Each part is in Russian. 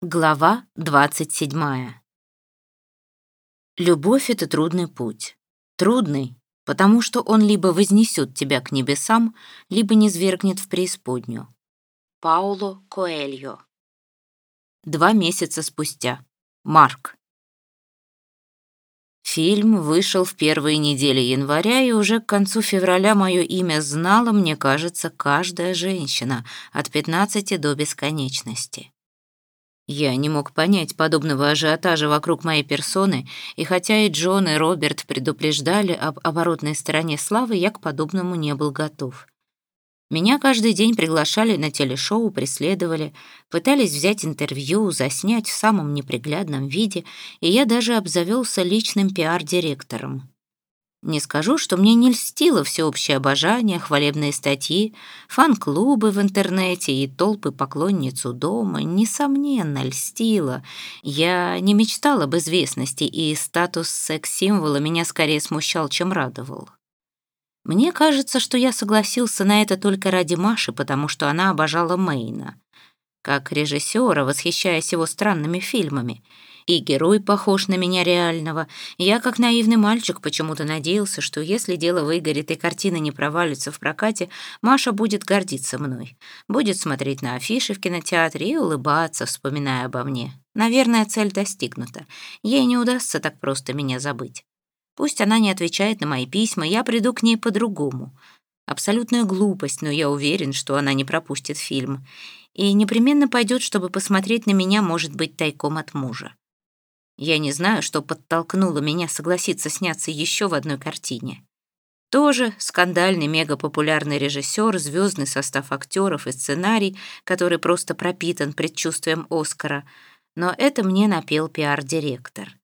Глава 27. Любовь — это трудный путь. Трудный, потому что он либо вознесет тебя к небесам, либо низвергнет в преисподнюю. Пауло Коэльо. Два месяца спустя. Марк. Фильм вышел в первые недели января, и уже к концу февраля мое имя знала, мне кажется, каждая женщина, от 15 до бесконечности. Я не мог понять подобного ажиотажа вокруг моей персоны, и хотя и Джон, и Роберт предупреждали об оборотной стороне славы, я к подобному не был готов. Меня каждый день приглашали на телешоу, преследовали, пытались взять интервью, заснять в самом неприглядном виде, и я даже обзавелся личным пиар-директором. Не скажу, что мне не льстило всеобщее обожание, хвалебные статьи, фан-клубы в интернете и толпы поклонниц у дома. Несомненно, льстило. Я не мечтала об известности, и статус секс-символа меня скорее смущал, чем радовал. Мне кажется, что я согласился на это только ради Маши, потому что она обожала Мейна. Как режиссера, восхищаясь его странными фильмами — и герой похож на меня реального. Я, как наивный мальчик, почему-то надеялся, что если дело выгорит и картина не провалится в прокате, Маша будет гордиться мной. Будет смотреть на афиши в кинотеатре и улыбаться, вспоминая обо мне. Наверное, цель достигнута. Ей не удастся так просто меня забыть. Пусть она не отвечает на мои письма, я приду к ней по-другому. Абсолютная глупость, но я уверен, что она не пропустит фильм. И непременно пойдет, чтобы посмотреть на меня, может быть, тайком от мужа. Я не знаю, что подтолкнуло меня согласиться сняться еще в одной картине. Тоже скандальный мегапопулярный режиссер, звездный состав актеров и сценарий, который просто пропитан предчувствием Оскара. Но это мне напел пиар-директор.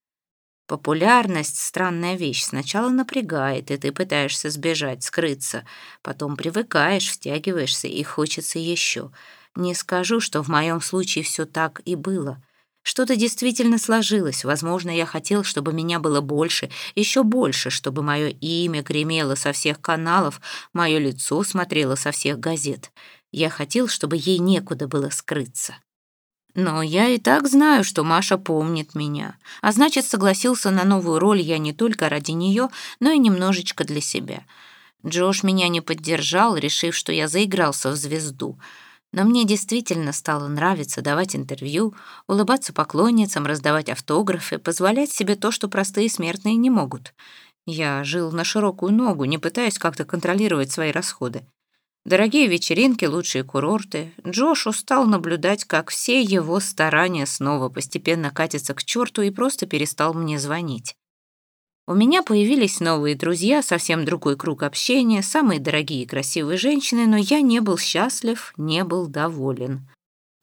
Популярность — странная вещь. Сначала напрягает, и ты пытаешься сбежать, скрыться. Потом привыкаешь, втягиваешься, и хочется еще. Не скажу, что в моем случае все так и было — что-то действительно сложилось. Возможно, я хотел, чтобы меня было больше, еще больше, чтобы мое имя гремело со всех каналов, мое лицо смотрело со всех газет. Я хотел, чтобы ей некуда было скрыться. Но я и так знаю, что Маша помнит меня. А значит, согласился на новую роль я не только ради нее, но и немножечко для себя. Джош меня не поддержал, решив, что я заигрался в звезду — но мне действительно стало нравиться давать интервью, улыбаться поклонницам, раздавать автографы, позволять себе то, что простые смертные не могут. Я жил на широкую ногу, не пытаясь как-то контролировать свои расходы. Дорогие вечеринки, лучшие курорты. Джош устал наблюдать, как все его старания снова постепенно катятся к черту и просто перестал мне звонить. У меня появились новые друзья, совсем другой круг общения, самые дорогие и красивые женщины, но я не был счастлив, не был доволен.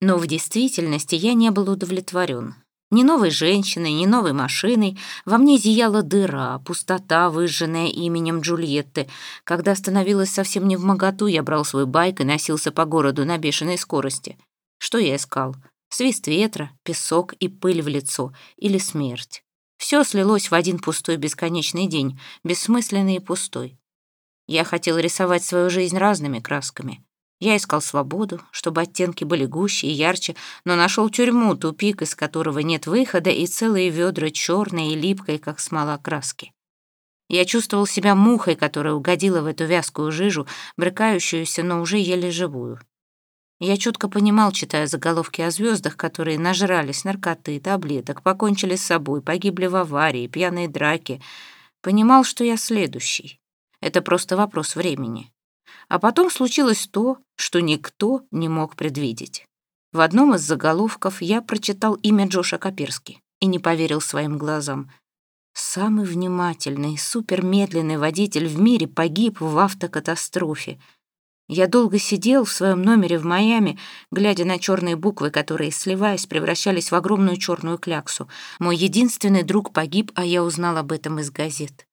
Но в действительности я не был удовлетворен. Ни новой женщиной, ни новой машиной. Во мне зияла дыра, пустота, выжженная именем Джульетты. Когда становилось совсем не в моготу, я брал свой байк и носился по городу на бешеной скорости. Что я искал? Свист ветра, песок и пыль в лицо. Или смерть. Все слилось в один пустой бесконечный день, бессмысленный и пустой. Я хотел рисовать свою жизнь разными красками. Я искал свободу, чтобы оттенки были гуще и ярче, но нашел тюрьму, тупик, из которого нет выхода, и целые ведра черной и липкой, как смола краски. Я чувствовал себя мухой, которая угодила в эту вязкую жижу, брыкающуюся, но уже еле живую. Я четко понимал, читая заголовки о звездах, которые нажрались наркоты, таблеток, покончили с собой, погибли в аварии, пьяные драки. Понимал, что я следующий. Это просто вопрос времени. А потом случилось то, что никто не мог предвидеть. В одном из заголовков я прочитал имя Джоша Каперски и не поверил своим глазам. Самый внимательный, супермедленный водитель в мире погиб в автокатастрофе — я долго сидел в своем номере в Майами, глядя на черные буквы, которые, сливаясь, превращались в огромную черную кляксу. Мой единственный друг погиб, а я узнал об этом из газет.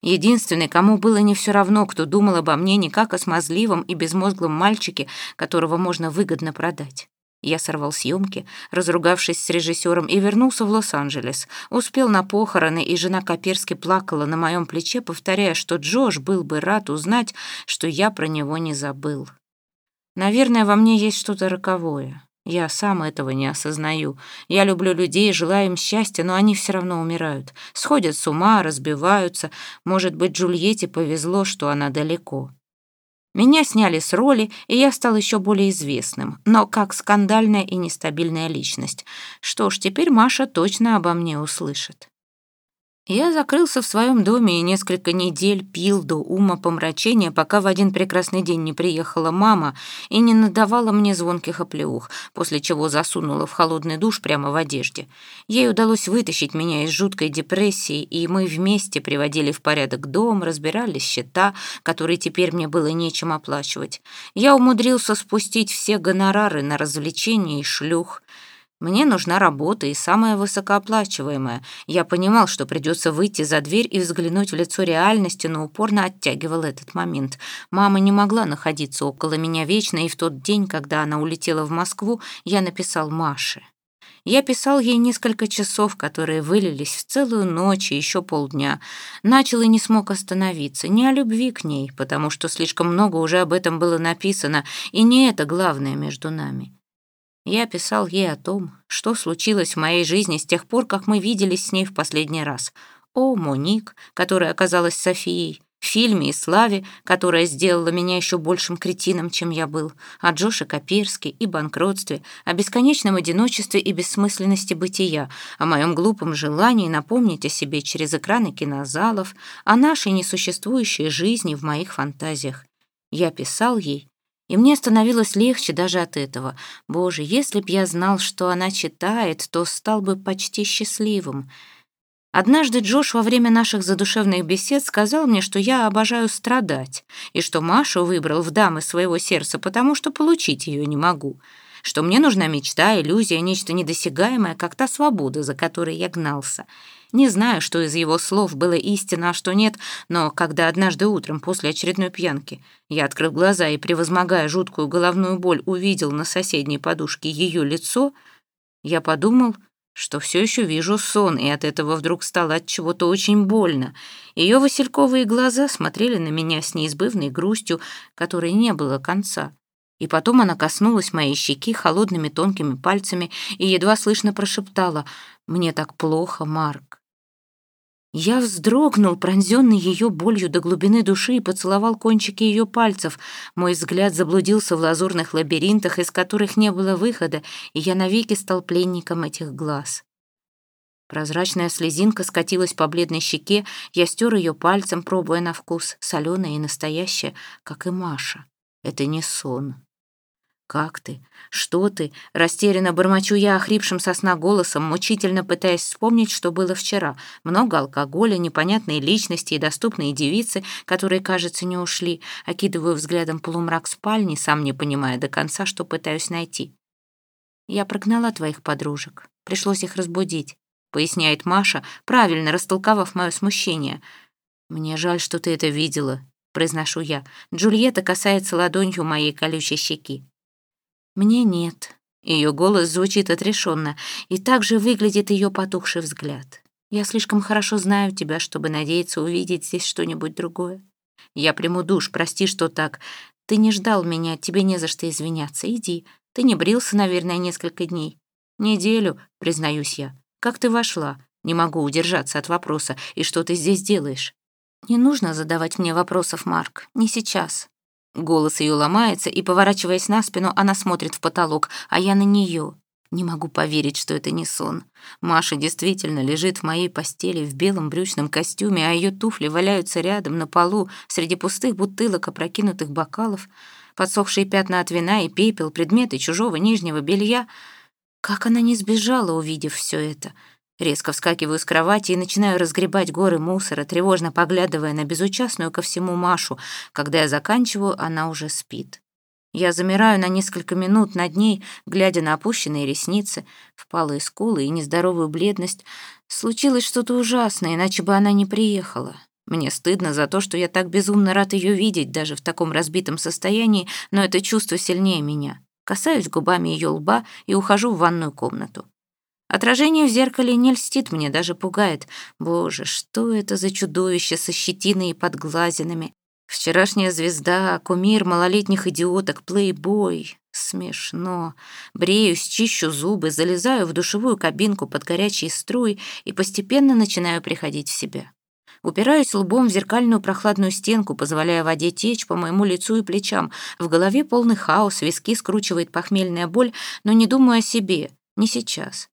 Единственный, кому было не все равно, кто думал обо мне не как о смазливом и безмозглом мальчике, которого можно выгодно продать. Я сорвал съемки, разругавшись с режиссером, и вернулся в Лос-Анджелес. Успел на похороны, и жена Коперски плакала на моем плече, повторяя, что Джош был бы рад узнать, что я про него не забыл. Наверное, во мне есть что-то роковое. Я сам этого не осознаю. Я люблю людей, желаю им счастья, но они все равно умирают. Сходят с ума, разбиваются. Может быть, Джульетте повезло, что она далеко. Меня сняли с роли, и я стал еще более известным, но как скандальная и нестабильная личность. Что ж, теперь Маша точно обо мне услышит. Я закрылся в своем доме и несколько недель пил до ума помрачения, пока в один прекрасный день не приехала мама и не надавала мне звонких оплеух, после чего засунула в холодный душ прямо в одежде. Ей удалось вытащить меня из жуткой депрессии, и мы вместе приводили в порядок дом, разбирали счета, которые теперь мне было нечем оплачивать. Я умудрился спустить все гонорары на развлечения и шлюх. Мне нужна работа и самая высокооплачиваемая. Я понимал, что придется выйти за дверь и взглянуть в лицо реальности, но упорно оттягивал этот момент. Мама не могла находиться около меня вечно, и в тот день, когда она улетела в Москву, я написал Маше. Я писал ей несколько часов, которые вылились в целую ночь и еще полдня. Начал и не смог остановиться. Не о любви к ней, потому что слишком много уже об этом было написано, и не это главное между нами. Я писал ей о том, что случилось в моей жизни с тех пор, как мы виделись с ней в последний раз. О Моник, которая оказалась Софией, фильме и славе, которая сделала меня еще большим кретином, чем я был, о Джоше Каперске и банкротстве, о бесконечном одиночестве и бессмысленности бытия, о моем глупом желании напомнить о себе через экраны кинозалов, о нашей несуществующей жизни в моих фантазиях. Я писал ей и мне становилось легче даже от этого. Боже, если б я знал, что она читает, то стал бы почти счастливым. Однажды Джош во время наших задушевных бесед сказал мне, что я обожаю страдать, и что Машу выбрал в дамы своего сердца, потому что получить ее не могу, что мне нужна мечта, иллюзия, нечто недосягаемое, как та свобода, за которой я гнался — не знаю, что из его слов было истина, а что нет, но когда однажды утром после очередной пьянки я открыл глаза и, превозмогая жуткую головную боль, увидел на соседней подушке ее лицо, я подумал, что все еще вижу сон, и от этого вдруг стало от чего-то очень больно. Ее васильковые глаза смотрели на меня с неизбывной грустью, которой не было конца. И потом она коснулась моей щеки холодными тонкими пальцами и едва слышно прошептала «Мне так плохо, Марк». Я вздрогнул, пронзенный ее болью до глубины души, и поцеловал кончики ее пальцев. Мой взгляд заблудился в лазурных лабиринтах, из которых не было выхода, и я навеки стал пленником этих глаз. Прозрачная слезинка скатилась по бледной щеке, я стер ее пальцем, пробуя на вкус, соленая и настоящая, как и Маша. Это не сон. «Как ты? Что ты?» Растерянно бормочу я охрипшим сосна голосом, мучительно пытаясь вспомнить, что было вчера. Много алкоголя, непонятные личности и доступные девицы, которые, кажется, не ушли. Окидываю взглядом полумрак спальни, сам не понимая до конца, что пытаюсь найти. «Я прогнала твоих подружек. Пришлось их разбудить», — поясняет Маша, правильно растолковав мое смущение. «Мне жаль, что ты это видела», — произношу я. Джульетта касается ладонью моей колючей щеки. Мне нет. Ее голос звучит отрешенно, и также выглядит ее потухший взгляд. Я слишком хорошо знаю тебя, чтобы надеяться увидеть здесь что-нибудь другое. Я приму душ, прости, что так. Ты не ждал меня, тебе не за что извиняться. Иди. Ты не брился, наверное, несколько дней. Неделю, признаюсь я. Как ты вошла? Не могу удержаться от вопроса. И что ты здесь делаешь? Не нужно задавать мне вопросов, Марк. Не сейчас. Голос ее ломается, и, поворачиваясь на спину, она смотрит в потолок, а я на нее. Не могу поверить, что это не сон. Маша действительно лежит в моей постели в белом брючном костюме, а ее туфли валяются рядом на полу среди пустых бутылок, опрокинутых бокалов, подсохшие пятна от вина и пепел, предметы чужого нижнего белья. Как она не сбежала, увидев все это? — Резко вскакиваю с кровати и начинаю разгребать горы мусора, тревожно поглядывая на безучастную ко всему Машу. Когда я заканчиваю, она уже спит. Я замираю на несколько минут над ней, глядя на опущенные ресницы, впалые скулы и нездоровую бледность. Случилось что-то ужасное, иначе бы она не приехала. Мне стыдно за то, что я так безумно рад ее видеть, даже в таком разбитом состоянии, но это чувство сильнее меня. Касаюсь губами ее лба и ухожу в ванную комнату. Отражение в зеркале не льстит мне, даже пугает. Боже, что это за чудовище со щетиной и подглазинами? Вчерашняя звезда, кумир малолетних идиоток, плейбой. Смешно. Бреюсь, чищу зубы, залезаю в душевую кабинку под горячие струи и постепенно начинаю приходить в себя. Упираюсь лбом в зеркальную прохладную стенку, позволяя воде течь по моему лицу и плечам. В голове полный хаос, виски скручивает похмельная боль, но не думаю о себе. Не сейчас.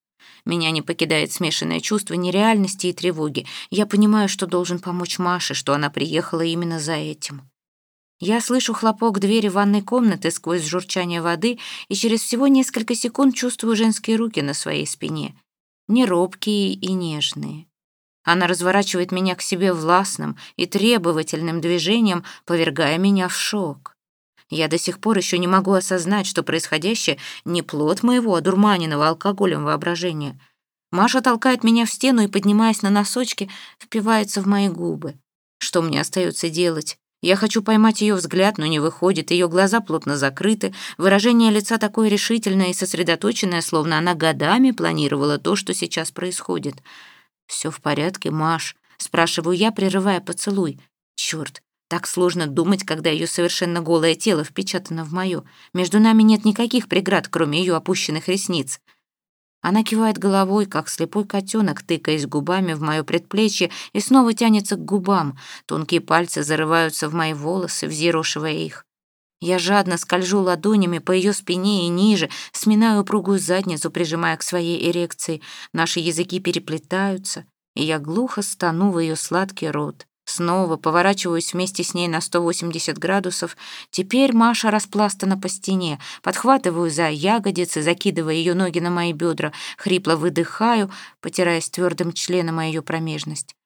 Меня не покидает смешанное чувство нереальности и тревоги. Я понимаю, что должен помочь Маше, что она приехала именно за этим. Я слышу хлопок двери ванной комнаты сквозь журчание воды и через всего несколько секунд чувствую женские руки на своей спине. Не робкие и нежные. Она разворачивает меня к себе властным и требовательным движением, повергая меня в шок. Я до сих пор еще не могу осознать, что происходящее не плод моего одурманенного алкоголем воображения. Маша толкает меня в стену и, поднимаясь на носочки, впивается в мои губы. Что мне остается делать? Я хочу поймать ее взгляд, но не выходит, ее глаза плотно закрыты, выражение лица такое решительное и сосредоточенное, словно она годами планировала то, что сейчас происходит. «Все в порядке, Маш?» — спрашиваю я, прерывая поцелуй. Черт, так сложно думать, когда ее совершенно голое тело впечатано в мое. Между нами нет никаких преград, кроме ее опущенных ресниц. Она кивает головой, как слепой котенок, тыкаясь губами в мое предплечье и снова тянется к губам. Тонкие пальцы зарываются в мои волосы, взъерошивая их. Я жадно скольжу ладонями по ее спине и ниже, сминаю упругую задницу, прижимая к своей эрекции. Наши языки переплетаются, и я глухо стану в ее сладкий рот. Снова поворачиваюсь вместе с ней на 180 градусов. Теперь Маша распластана по стене. Подхватываю за ягодицы, закидывая ее ноги на мои бедра. Хрипло выдыхаю, потираясь твердым членом о ее промежность.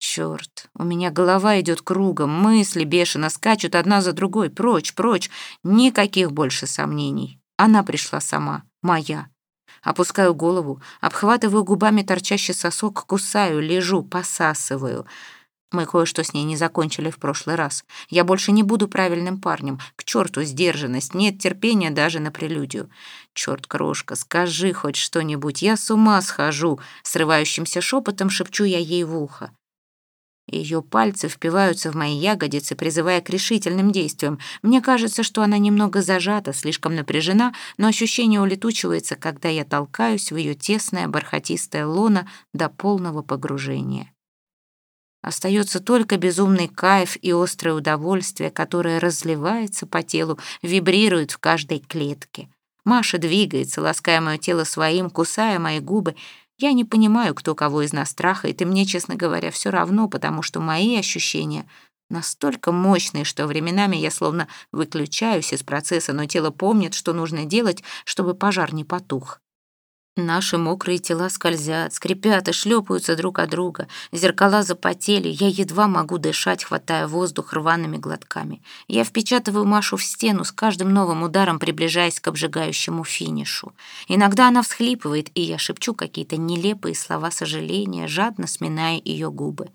Черт, у меня голова идет кругом, мысли бешено скачут одна за другой. Прочь, прочь. Никаких больше сомнений. Она пришла сама. Моя. Опускаю голову, обхватываю губами торчащий сосок, кусаю, лежу, посасываю — мы кое-что с ней не закончили в прошлый раз. Я больше не буду правильным парнем. К черту сдержанность, нет терпения даже на прелюдию. Черт, крошка, скажи хоть что-нибудь, я с ума схожу. Срывающимся шепотом шепчу я ей в ухо. Ее пальцы впиваются в мои ягодицы, призывая к решительным действиям. Мне кажется, что она немного зажата, слишком напряжена, но ощущение улетучивается, когда я толкаюсь в ее тесное бархатистое лоно до полного погружения. Остается только безумный кайф и острое удовольствие, которое разливается по телу, вибрирует в каждой клетке. Маша двигается, лаская мое тело своим, кусая мои губы. Я не понимаю, кто кого из нас трахает, и мне, честно говоря, все равно, потому что мои ощущения настолько мощные, что временами я словно выключаюсь из процесса, но тело помнит, что нужно делать, чтобы пожар не потух. Наши мокрые тела скользят, скрипят и шлепаются друг от друга. Зеркала запотели, я едва могу дышать, хватая воздух рваными глотками. Я впечатываю Машу в стену, с каждым новым ударом приближаясь к обжигающему финишу. Иногда она всхлипывает, и я шепчу какие-то нелепые слова сожаления, жадно сминая ее губы.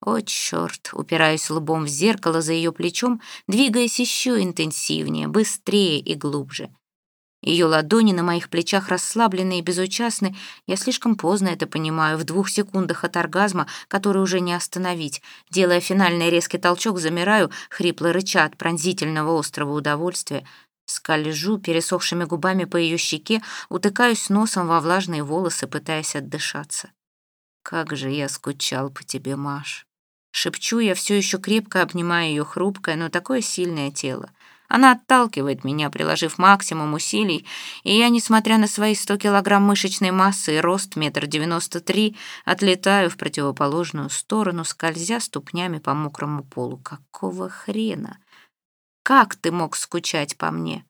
О, черт! Упираюсь лбом в зеркало за ее плечом, двигаясь еще интенсивнее, быстрее и глубже. Ее ладони на моих плечах расслаблены и безучастны. Я слишком поздно это понимаю, в двух секундах от оргазма, который уже не остановить. Делая финальный резкий толчок, замираю, хрипло рыча от пронзительного острого удовольствия. Скольжу пересохшими губами по ее щеке, утыкаюсь носом во влажные волосы, пытаясь отдышаться. «Как же я скучал по тебе, Маш!» Шепчу я, все еще крепко обнимая ее хрупкое, но такое сильное тело. Она отталкивает меня, приложив максимум усилий, и я, несмотря на свои 100 килограмм мышечной массы и рост метр девяносто три, отлетаю в противоположную сторону, скользя ступнями по мокрому полу. Какого хрена? Как ты мог скучать по мне?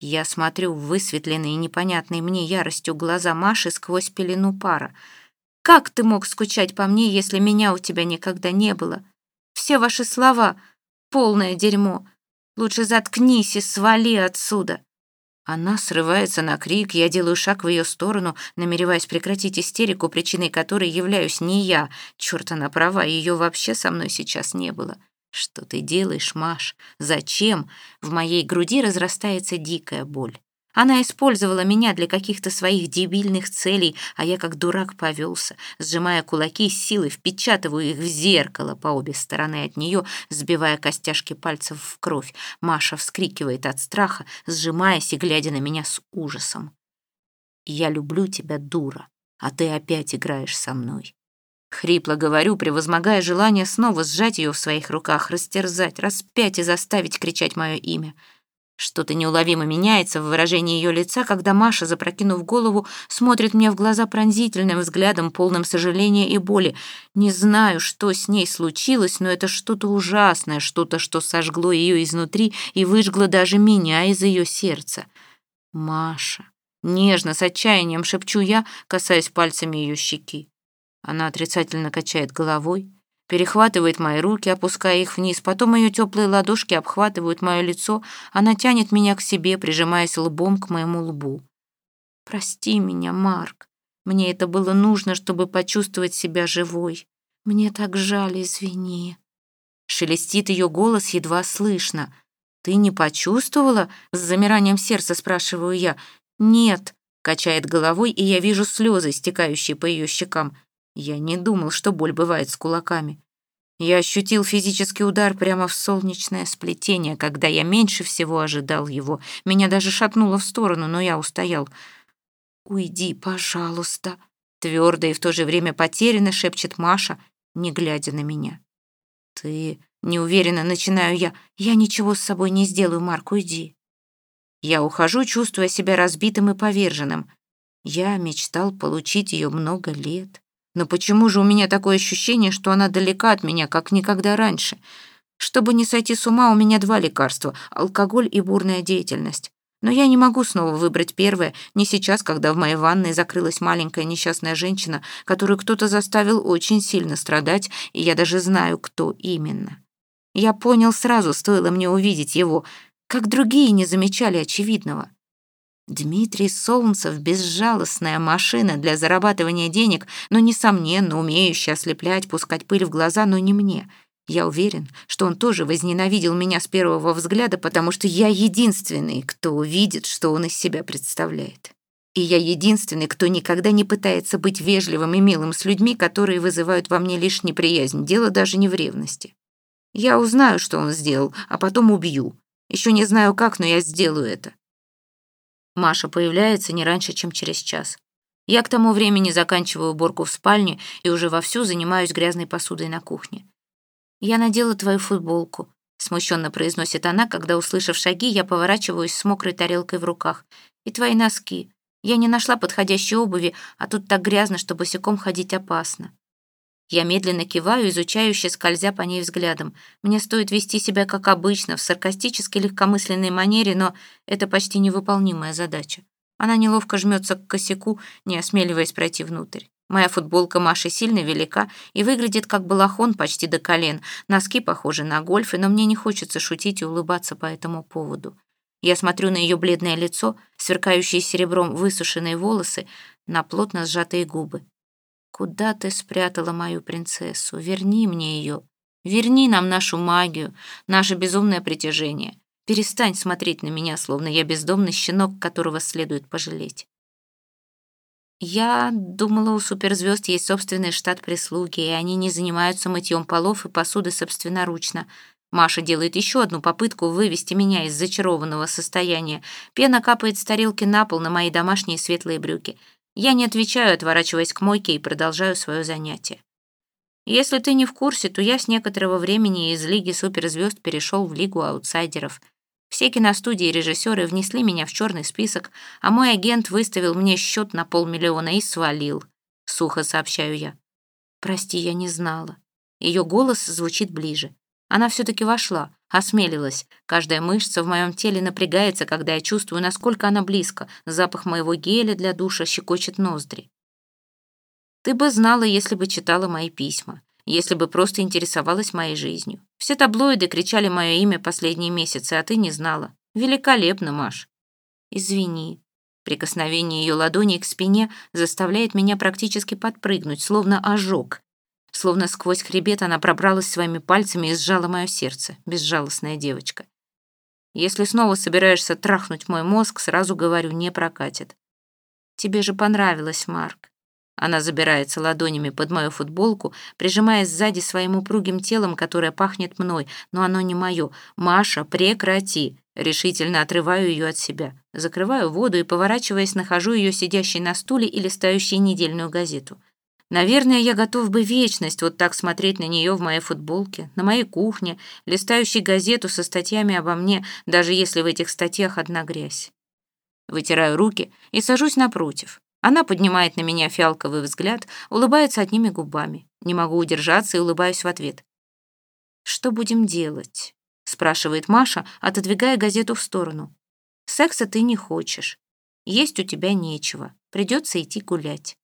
Я смотрю в высветленные непонятные мне яростью глаза Маши сквозь пелену пара. Как ты мог скучать по мне, если меня у тебя никогда не было? Все ваши слова — полное дерьмо. Лучше заткнись и свали отсюда!» Она срывается на крик, я делаю шаг в ее сторону, намереваясь прекратить истерику, причиной которой являюсь не я. Черт, она права, ее вообще со мной сейчас не было. «Что ты делаешь, Маш? Зачем?» В моей груди разрастается дикая боль. Она использовала меня для каких-то своих дебильных целей, а я как дурак повелся, сжимая кулаки силой, впечатываю их в зеркало по обе стороны от нее, сбивая костяшки пальцев в кровь. Маша вскрикивает от страха, сжимаясь и глядя на меня с ужасом. «Я люблю тебя, дура, а ты опять играешь со мной». Хрипло говорю, превозмогая желание снова сжать ее в своих руках, растерзать, распять и заставить кричать мое имя — что-то неуловимо меняется в выражении ее лица, когда Маша, запрокинув голову, смотрит мне в глаза пронзительным взглядом, полным сожаления и боли. Не знаю, что с ней случилось, но это что-то ужасное, что-то, что сожгло ее изнутри и выжгло даже меня из ее сердца. «Маша!» Нежно, с отчаянием шепчу я, касаясь пальцами ее щеки. Она отрицательно качает головой, перехватывает мои руки, опуская их вниз, потом ее теплые ладошки обхватывают мое лицо, она тянет меня к себе, прижимаясь лбом к моему лбу. «Прости меня, Марк. Мне это было нужно, чтобы почувствовать себя живой. Мне так жаль, извини». Шелестит ее голос едва слышно. «Ты не почувствовала?» — с замиранием сердца спрашиваю я. «Нет», — качает головой, и я вижу слезы, стекающие по ее щекам. Я не думал, что боль бывает с кулаками. Я ощутил физический удар прямо в солнечное сплетение, когда я меньше всего ожидал его. Меня даже шатнуло в сторону, но я устоял. «Уйди, пожалуйста», — твердо и в то же время потерянно шепчет Маша, не глядя на меня. «Ты...» — неуверенно начинаю я. «Я ничего с собой не сделаю, Марк, уйди». Я ухожу, чувствуя себя разбитым и поверженным. Я мечтал получить ее много лет. Но почему же у меня такое ощущение, что она далека от меня, как никогда раньше? Чтобы не сойти с ума, у меня два лекарства — алкоголь и бурная деятельность. Но я не могу снова выбрать первое, не сейчас, когда в моей ванной закрылась маленькая несчастная женщина, которую кто-то заставил очень сильно страдать, и я даже знаю, кто именно. Я понял сразу, стоило мне увидеть его, как другие не замечали очевидного. Дмитрий Солнцев — безжалостная машина для зарабатывания денег, но, несомненно, умеющая ослеплять, пускать пыль в глаза, но не мне. Я уверен, что он тоже возненавидел меня с первого взгляда, потому что я единственный, кто увидит, что он из себя представляет. И я единственный, кто никогда не пытается быть вежливым и милым с людьми, которые вызывают во мне лишь неприязнь. Дело даже не в ревности. Я узнаю, что он сделал, а потом убью. Еще не знаю как, но я сделаю это. Маша появляется не раньше, чем через час. Я к тому времени заканчиваю уборку в спальне и уже вовсю занимаюсь грязной посудой на кухне. «Я надела твою футболку», — смущенно произносит она, когда, услышав шаги, я поворачиваюсь с мокрой тарелкой в руках. «И твои носки. Я не нашла подходящей обуви, а тут так грязно, что босиком ходить опасно». Я медленно киваю, изучающе скользя по ней взглядом. Мне стоит вести себя как обычно, в саркастической легкомысленной манере, но это почти невыполнимая задача. Она неловко жмется к косяку, не осмеливаясь пройти внутрь. Моя футболка Маши сильно велика и выглядит как балахон почти до колен. Носки похожи на гольфы, но мне не хочется шутить и улыбаться по этому поводу. Я смотрю на ее бледное лицо, сверкающие серебром высушенные волосы, на плотно сжатые губы. Куда ты спрятала мою принцессу? Верни мне ее. Верни нам нашу магию, наше безумное притяжение. Перестань смотреть на меня, словно я бездомный щенок, которого следует пожалеть. Я думала, у суперзвезд есть собственный штат прислуги, и они не занимаются мытьем полов и посуды собственноручно. Маша делает еще одну попытку вывести меня из зачарованного состояния. Пена капает с тарелки на пол на мои домашние светлые брюки — я не отвечаю, отворачиваясь к мойке и продолжаю свое занятие. Если ты не в курсе, то я с некоторого времени из Лиги суперзвезд перешел в Лигу аутсайдеров. Все киностудии и режиссеры внесли меня в черный список, а мой агент выставил мне счет на полмиллиона и свалил. Сухо сообщаю я. Прости, я не знала. Ее голос звучит ближе. Она все-таки вошла, осмелилась. Каждая мышца в моем теле напрягается, когда я чувствую, насколько она близко. Запах моего геля для душа щекочет ноздри. Ты бы знала, если бы читала мои письма, если бы просто интересовалась моей жизнью. Все таблоиды кричали мое имя последние месяцы, а ты не знала. Великолепно, Маш. Извини. Прикосновение ее ладони к спине заставляет меня практически подпрыгнуть, словно ожог. Словно сквозь хребет она пробралась своими пальцами и сжала мое сердце, безжалостная девочка. Если снова собираешься трахнуть мой мозг, сразу говорю, не прокатит. Тебе же понравилось, Марк. Она забирается ладонями под мою футболку, прижимаясь сзади своим упругим телом, которое пахнет мной, но оно не мое. «Маша, прекрати!» Решительно отрываю ее от себя. Закрываю воду и, поворачиваясь, нахожу ее сидящей на стуле и листающей недельную газету. Наверное, я готов бы вечность вот так смотреть на нее в моей футболке, на моей кухне, листающей газету со статьями обо мне, даже если в этих статьях одна грязь. Вытираю руки и сажусь напротив. Она поднимает на меня фиалковый взгляд, улыбается одними губами. Не могу удержаться и улыбаюсь в ответ. «Что будем делать?» — спрашивает Маша, отодвигая газету в сторону. «Секса ты не хочешь. Есть у тебя нечего. Придется идти гулять».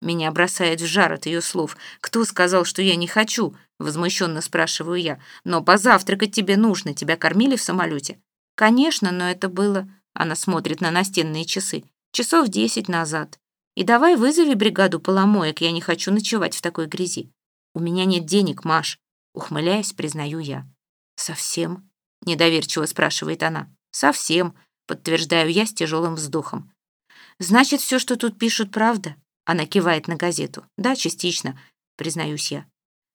Меня бросает в жар от ее слов. «Кто сказал, что я не хочу?» — возмущенно спрашиваю я. «Но позавтракать тебе нужно. Тебя кормили в самолете?» «Конечно, но это было...» Она смотрит на настенные часы часов десять назад. И давай вызови бригаду поломоек, я не хочу ночевать в такой грязи. У меня нет денег, Маш, ухмыляясь, признаю я. Совсем? Недоверчиво спрашивает она. Совсем, подтверждаю я с тяжелым вздохом. Значит, все, что тут пишут, правда? Она кивает на газету. Да, частично, признаюсь я.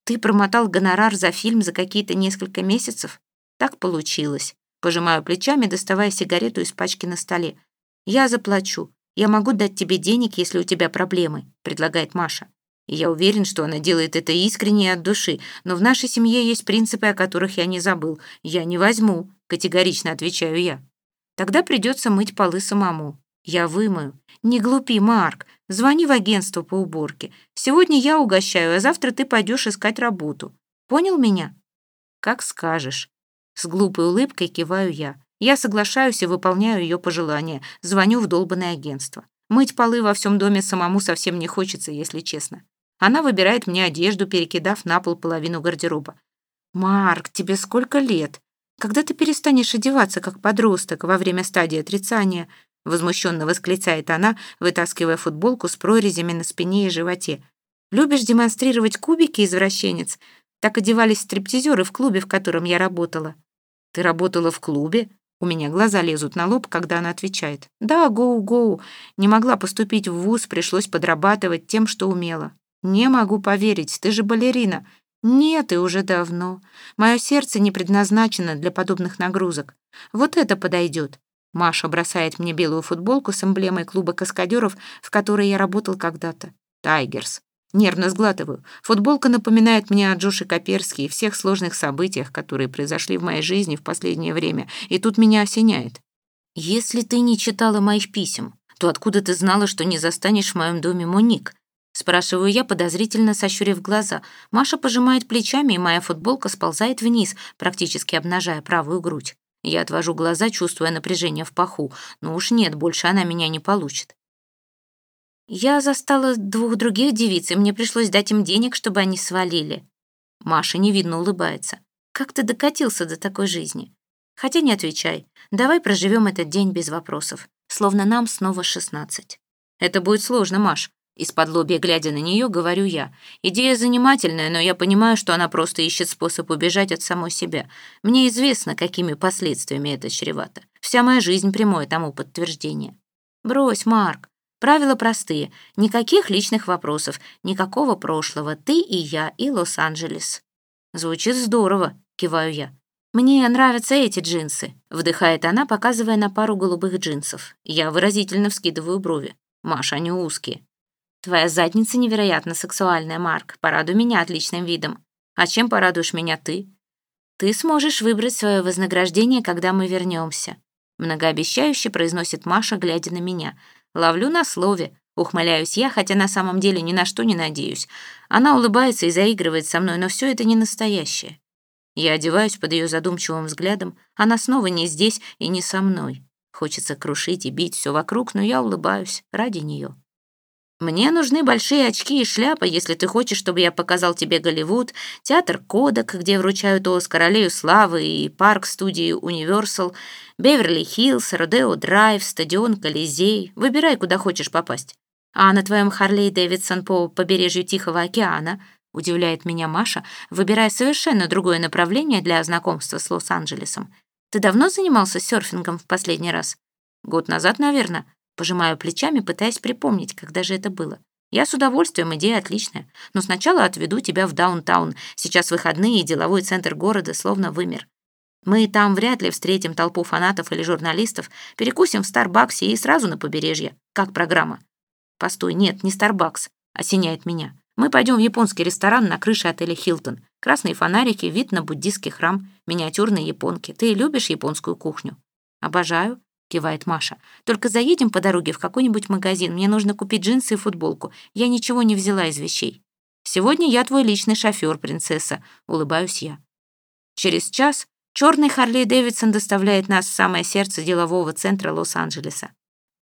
Ты промотал гонорар за фильм за какие-то несколько месяцев? Так получилось. Пожимаю плечами, доставая сигарету из пачки на столе. «Я заплачу. Я могу дать тебе денег, если у тебя проблемы», — предлагает Маша. И я уверен, что она делает это искренне и от души, но в нашей семье есть принципы, о которых я не забыл. Я не возьму, категорично отвечаю я. Тогда придется мыть полы самому. Я вымою. Не глупи, Марк. Звони в агентство по уборке. Сегодня я угощаю, а завтра ты пойдешь искать работу. Понял меня? Как скажешь. С глупой улыбкой киваю я. Я соглашаюсь и выполняю ее пожелания, звоню в долбанное агентство. Мыть полы во всем доме самому совсем не хочется, если честно. Она выбирает мне одежду, перекидав на пол половину гардероба. «Марк, тебе сколько лет? Когда ты перестанешь одеваться, как подросток, во время стадии отрицания?» Возмущенно восклицает она, вытаскивая футболку с прорезями на спине и животе. «Любишь демонстрировать кубики, извращенец? Так одевались стриптизеры в клубе, в котором я работала». «Ты работала в клубе?» У меня глаза лезут на лоб, когда она отвечает. «Да, гоу-гоу. Не могла поступить в вуз, пришлось подрабатывать тем, что умела. Не могу поверить, ты же балерина». «Нет, и уже давно. Мое сердце не предназначено для подобных нагрузок. Вот это подойдет». Маша бросает мне белую футболку с эмблемой клуба каскадеров, в которой я работал когда-то. «Тайгерс». Нервно сглатываю. Футболка напоминает мне о Джоше Коперске и всех сложных событиях, которые произошли в моей жизни в последнее время, и тут меня осеняет. «Если ты не читала моих писем, то откуда ты знала, что не застанешь в моем доме Моник?» Спрашиваю я, подозрительно сощурив глаза. Маша пожимает плечами, и моя футболка сползает вниз, практически обнажая правую грудь. Я отвожу глаза, чувствуя напряжение в паху. Но уж нет, больше она меня не получит. Я застала двух других девиц, и мне пришлось дать им денег, чтобы они свалили. Маша невидно улыбается. Как ты докатился до такой жизни? Хотя не отвечай. Давай проживем этот день без вопросов. Словно нам снова шестнадцать. Это будет сложно, Маш. Из-под лобья, глядя на нее, говорю я. Идея занимательная, но я понимаю, что она просто ищет способ убежать от самой себя. Мне известно, какими последствиями это чревато. Вся моя жизнь прямое тому подтверждение. Брось, Марк. Правила простые. Никаких личных вопросов, никакого прошлого. Ты и я, и Лос-Анджелес. Звучит здорово, киваю я. «Мне нравятся эти джинсы», — вдыхает она, показывая на пару голубых джинсов. Я выразительно вскидываю брови. «Маша, они узкие». «Твоя задница невероятно сексуальная, Марк. Порадуй меня отличным видом. А чем порадуешь меня ты?» «Ты сможешь выбрать свое вознаграждение, когда мы вернемся», — многообещающе произносит Маша, глядя на меня. Ловлю на слове. Ухмыляюсь я, хотя на самом деле ни на что не надеюсь. Она улыбается и заигрывает со мной, но все это не настоящее. Я одеваюсь под ее задумчивым взглядом. Она снова не здесь и не со мной. Хочется крушить и бить все вокруг, но я улыбаюсь ради нее. Мне нужны большие очки и шляпа, если ты хочешь, чтобы я показал тебе Голливуд, театр Кодак, где вручают Оскар, Аллею Славы и парк студии Universal, Беверли-Хиллз, Родео Драйв, стадион Колизей. Выбирай, куда хочешь попасть. А на твоем Харлей Дэвидсон по побережью Тихого океана удивляет меня Маша, выбирая совершенно другое направление для знакомства с Лос-Анджелесом. Ты давно занимался серфингом в последний раз? Год назад, наверное. Пожимаю плечами, пытаясь припомнить, когда же это было. Я с удовольствием, идея отличная. Но сначала отведу тебя в даунтаун. Сейчас выходные, и деловой центр города словно вымер. Мы там вряд ли встретим толпу фанатов или журналистов, перекусим в Старбаксе и сразу на побережье. Как программа? Постой, нет, не Старбакс. Осеняет меня. Мы пойдем в японский ресторан на крыше отеля «Хилтон». Красные фонарики, вид на буддийский храм, миниатюрные японки. Ты любишь японскую кухню? Обожаю, кивает Маша. Только заедем по дороге в какой-нибудь магазин. Мне нужно купить джинсы и футболку. Я ничего не взяла из вещей. Сегодня я твой личный шофер, принцесса, улыбаюсь я. Через час черный Харли Дэвидсон доставляет нас в самое сердце делового центра Лос-Анджелеса.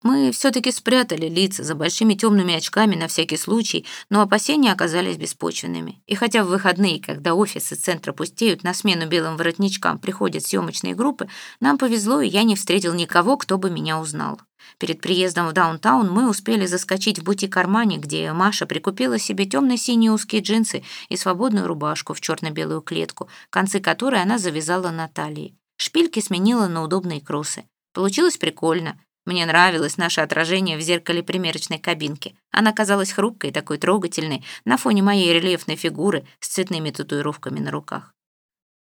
Мы все-таки спрятали лица за большими темными очками на всякий случай, но опасения оказались беспочвенными. И хотя в выходные, когда офисы центра пустеют, на смену белым воротничкам приходят съемочные группы, нам повезло, и я не встретил никого, кто бы меня узнал. Перед приездом в даунтаун мы успели заскочить в бутик Армани, где Маша прикупила себе темно-синие узкие джинсы и свободную рубашку в черно-белую клетку, концы которой она завязала на талии. Шпильки сменила на удобные кроссы. Получилось прикольно. Мне нравилось наше отражение в зеркале примерочной кабинки. Она казалась хрупкой, такой трогательной, на фоне моей рельефной фигуры с цветными татуировками на руках.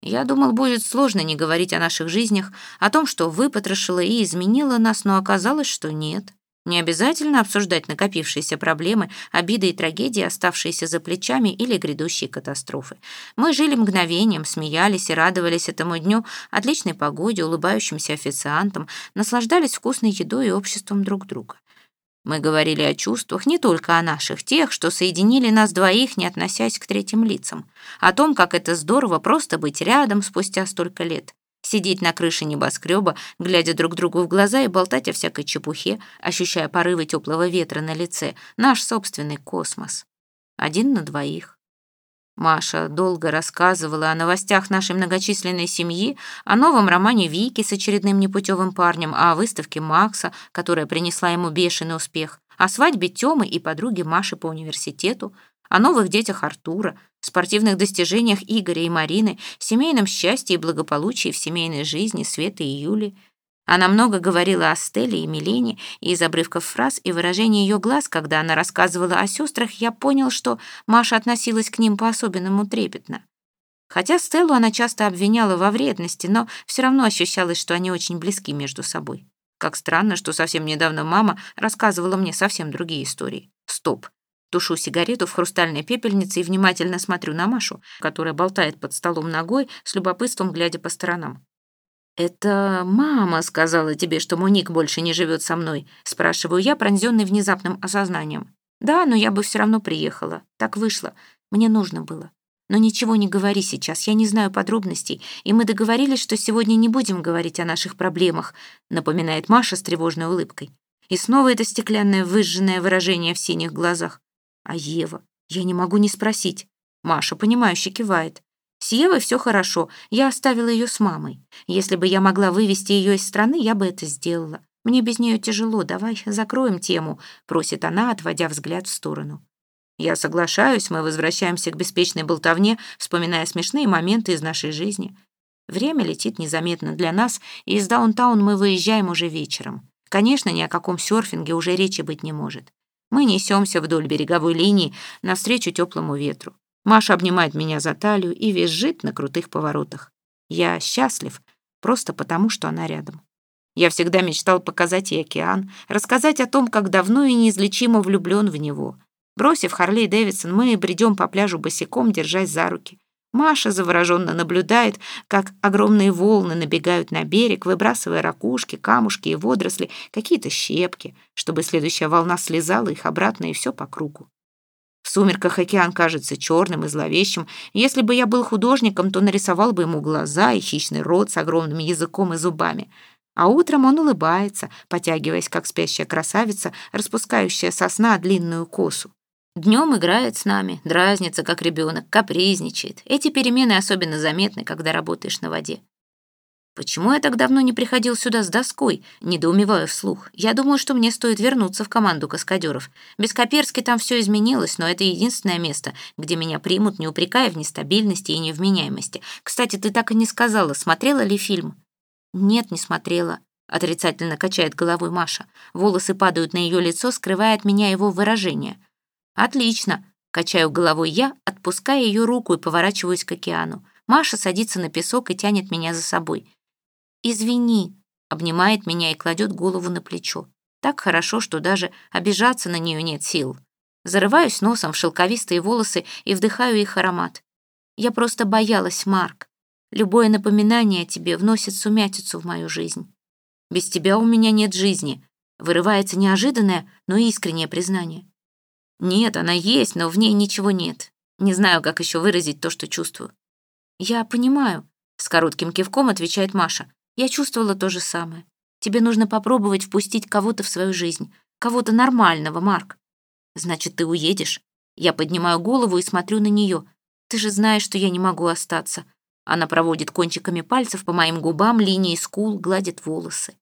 Я думал, будет сложно не говорить о наших жизнях, о том, что выпотрошило и изменило нас, но оказалось, что нет. Не обязательно обсуждать накопившиеся проблемы, обиды и трагедии, оставшиеся за плечами или грядущие катастрофы. Мы жили мгновением, смеялись и радовались этому дню, отличной погоде, улыбающимся официантам, наслаждались вкусной едой и обществом друг друга. Мы говорили о чувствах, не только о наших, тех, что соединили нас двоих, не относясь к третьим лицам. О том, как это здорово просто быть рядом спустя столько лет сидеть на крыше небоскреба, глядя друг другу в глаза и болтать о всякой чепухе, ощущая порывы теплого ветра на лице. Наш собственный космос. Один на двоих. Маша долго рассказывала о новостях нашей многочисленной семьи, о новом романе Вики с очередным непутевым парнем, о выставке Макса, которая принесла ему бешеный успех, о свадьбе Тёмы и подруги Маши по университету, о новых детях Артура, спортивных достижениях Игоря и Марины, семейном счастье и благополучии в семейной жизни Светы и Юли. Она много говорила о Стелле и Милене, и из обрывков фраз и выражений ее глаз, когда она рассказывала о сестрах, я понял, что Маша относилась к ним по-особенному трепетно. Хотя Стеллу она часто обвиняла во вредности, но все равно ощущалось, что они очень близки между собой. Как странно, что совсем недавно мама рассказывала мне совсем другие истории. Стоп. Тушу сигарету в хрустальной пепельнице и внимательно смотрю на Машу, которая болтает под столом ногой, с любопытством глядя по сторонам. «Это мама сказала тебе, что Моник больше не живет со мной?» Спрашиваю я, пронзенный внезапным осознанием. «Да, но я бы все равно приехала. Так вышло. Мне нужно было. Но ничего не говори сейчас, я не знаю подробностей, и мы договорились, что сегодня не будем говорить о наших проблемах», напоминает Маша с тревожной улыбкой. И снова это стеклянное выжженное выражение в синих глазах. А Ева? Я не могу не спросить. Маша, понимающе кивает. С Евой все хорошо, я оставила ее с мамой. Если бы я могла вывести ее из страны, я бы это сделала. Мне без нее тяжело, давай закроем тему», — просит она, отводя взгляд в сторону. Я соглашаюсь, мы возвращаемся к беспечной болтовне, вспоминая смешные моменты из нашей жизни. Время летит незаметно для нас, и из даунтаун мы выезжаем уже вечером. Конечно, ни о каком серфинге уже речи быть не может. Мы несемся вдоль береговой линии навстречу теплому ветру. Маша обнимает меня за талию и визжит на крутых поворотах. Я счастлив просто потому, что она рядом. Я всегда мечтал показать ей океан, рассказать о том, как давно и неизлечимо влюблен в него. Бросив Харлей Дэвидсон, мы бредем по пляжу босиком, держась за руки. Маша завороженно наблюдает, как огромные волны набегают на берег, выбрасывая ракушки, камушки и водоросли, какие-то щепки, чтобы следующая волна слезала их обратно и все по кругу. В сумерках океан кажется черным и зловещим. Если бы я был художником, то нарисовал бы ему глаза и хищный рот с огромным языком и зубами. А утром он улыбается, потягиваясь, как спящая красавица, распускающая со сна длинную косу. Днем играет с нами, дразнится, как ребенок, капризничает. Эти перемены особенно заметны, когда работаешь на воде. Почему я так давно не приходил сюда с доской? Недоумеваю вслух. Я думаю, что мне стоит вернуться в команду каскадеров. Без Коперски там все изменилось, но это единственное место, где меня примут, не упрекая в нестабильности и невменяемости. Кстати, ты так и не сказала, смотрела ли фильм? «Нет, не смотрела», — отрицательно качает головой Маша. Волосы падают на ее лицо, скрывая от меня его выражение. «Отлично», — качаю головой я, отпуская ее руку и поворачиваюсь к океану. Маша садится на песок и тянет меня за собой. «Извини», — обнимает меня и кладет голову на плечо. Так хорошо, что даже обижаться на нее нет сил. Зарываюсь носом в шелковистые волосы и вдыхаю их аромат. Я просто боялась, Марк. Любое напоминание о тебе вносит сумятицу в мою жизнь. Без тебя у меня нет жизни. Вырывается неожиданное, но искреннее признание. Нет, она есть, но в ней ничего нет. Не знаю, как еще выразить то, что чувствую. Я понимаю, с коротким кивком отвечает Маша. Я чувствовала то же самое. Тебе нужно попробовать впустить кого-то в свою жизнь. Кого-то нормального, Марк. Значит, ты уедешь? Я поднимаю голову и смотрю на нее. Ты же знаешь, что я не могу остаться. Она проводит кончиками пальцев по моим губам, линии скул, гладит волосы.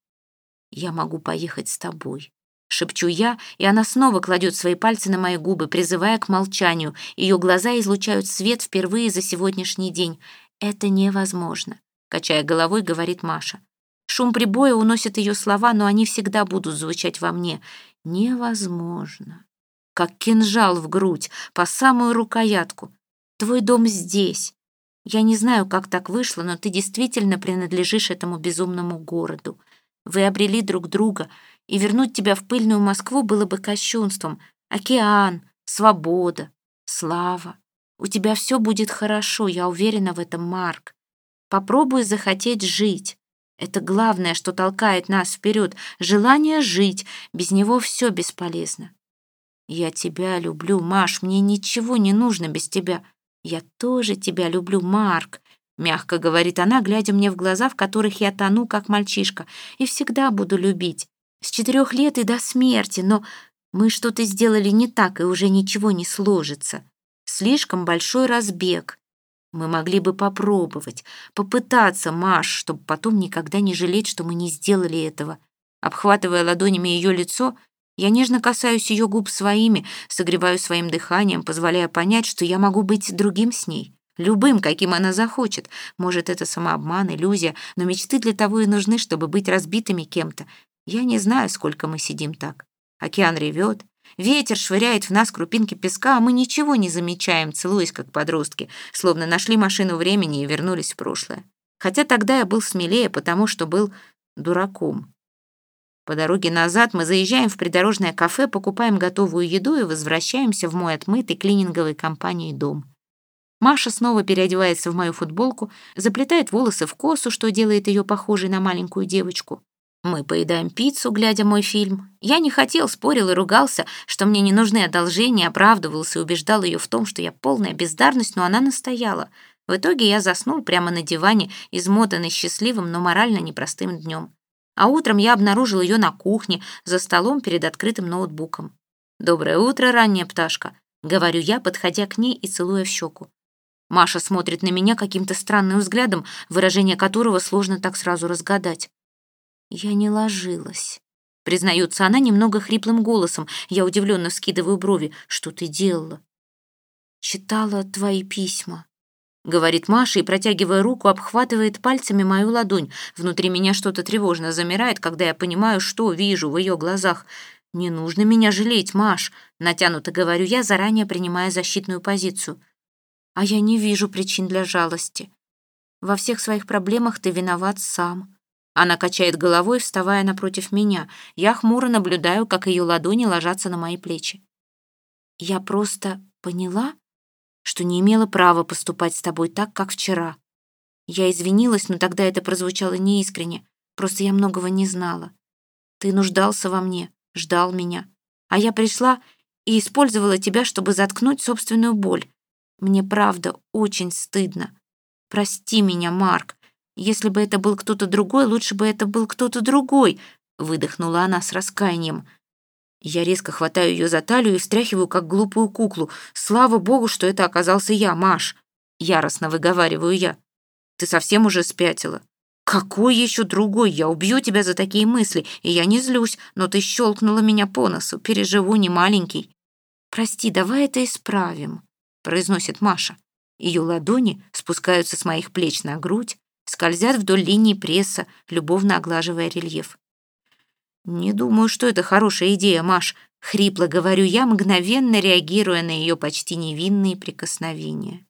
Я могу поехать с тобой. Шепчу я, и она снова кладет свои пальцы на мои губы, призывая к молчанию. Ее глаза излучают свет впервые за сегодняшний день. Это невозможно, качая головой, говорит Маша. Шум прибоя уносит ее слова, но они всегда будут звучать во мне. Невозможно. Как кинжал в грудь, по самую рукоятку. Твой дом здесь. Я не знаю, как так вышло, но ты действительно принадлежишь этому безумному городу. Вы обрели друг друга, и вернуть тебя в пыльную Москву было бы кощунством. Океан, свобода, слава. У тебя все будет хорошо, я уверена в этом, Марк. Попробуй захотеть жить. Это главное, что толкает нас вперед. Желание жить. Без него все бесполезно. Я тебя люблю, Маш. Мне ничего не нужно без тебя. Я тоже тебя люблю, Марк. Мягко говорит она, глядя мне в глаза, в которых я тону, как мальчишка. И всегда буду любить. С четырех лет и до смерти. Но мы что-то сделали не так, и уже ничего не сложится. Слишком большой разбег. Мы могли бы попробовать, попытаться, Маш, чтобы потом никогда не жалеть, что мы не сделали этого. Обхватывая ладонями ее лицо, я нежно касаюсь ее губ своими, согреваю своим дыханием, позволяя понять, что я могу быть другим с ней. Любым, каким она захочет. Может, это самообман, иллюзия, но мечты для того и нужны, чтобы быть разбитыми кем-то. Я не знаю, сколько мы сидим так. Океан ревет, Ветер швыряет в нас крупинки песка, а мы ничего не замечаем, целуясь как подростки, словно нашли машину времени и вернулись в прошлое. Хотя тогда я был смелее, потому что был дураком. По дороге назад мы заезжаем в придорожное кафе, покупаем готовую еду и возвращаемся в мой отмытый клининговой компанией дом. Маша снова переодевается в мою футболку, заплетает волосы в косу, что делает ее похожей на маленькую девочку. Мы поедаем пиццу, глядя мой фильм. Я не хотел, спорил и ругался, что мне не нужны одолжения, оправдывался и убеждал ее в том, что я полная бездарность, но она настояла. В итоге я заснул прямо на диване, измотанный счастливым, но морально непростым днем. А утром я обнаружил ее на кухне, за столом перед открытым ноутбуком. «Доброе утро, ранняя пташка», — говорю я, подходя к ней и целуя в щеку. Маша смотрит на меня каким-то странным взглядом, выражение которого сложно так сразу разгадать. Я не ложилась. Признается она немного хриплым голосом. Я удивленно скидываю брови. Что ты делала? Читала твои письма. Говорит Маша и, протягивая руку, обхватывает пальцами мою ладонь. Внутри меня что-то тревожно замирает, когда я понимаю, что вижу в ее глазах. «Не нужно меня жалеть, Маш», — натянуто говорю я, заранее принимая защитную позицию. «А я не вижу причин для жалости. Во всех своих проблемах ты виноват сам. Она качает головой, вставая напротив меня. Я хмуро наблюдаю, как ее ладони ложатся на мои плечи. Я просто поняла, что не имела права поступать с тобой так, как вчера. Я извинилась, но тогда это прозвучало неискренне. Просто я многого не знала. Ты нуждался во мне, ждал меня. А я пришла и использовала тебя, чтобы заткнуть собственную боль. Мне правда очень стыдно. Прости меня, Марк. Если бы это был кто-то другой, лучше бы это был кто-то другой», — выдохнула она с раскаянием. Я резко хватаю ее за талию и встряхиваю, как глупую куклу. «Слава богу, что это оказался я, Маш!» Яростно выговариваю я. «Ты совсем уже спятила?» «Какой еще другой? Я убью тебя за такие мысли, и я не злюсь, но ты щелкнула меня по носу, переживу не маленький». «Прости, давай это исправим», — произносит Маша. Ее ладони спускаются с моих плеч на грудь, скользят вдоль линии пресса, любовно оглаживая рельеф. «Не думаю, что это хорошая идея, Маш», — хрипло говорю я, мгновенно реагируя на ее почти невинные прикосновения.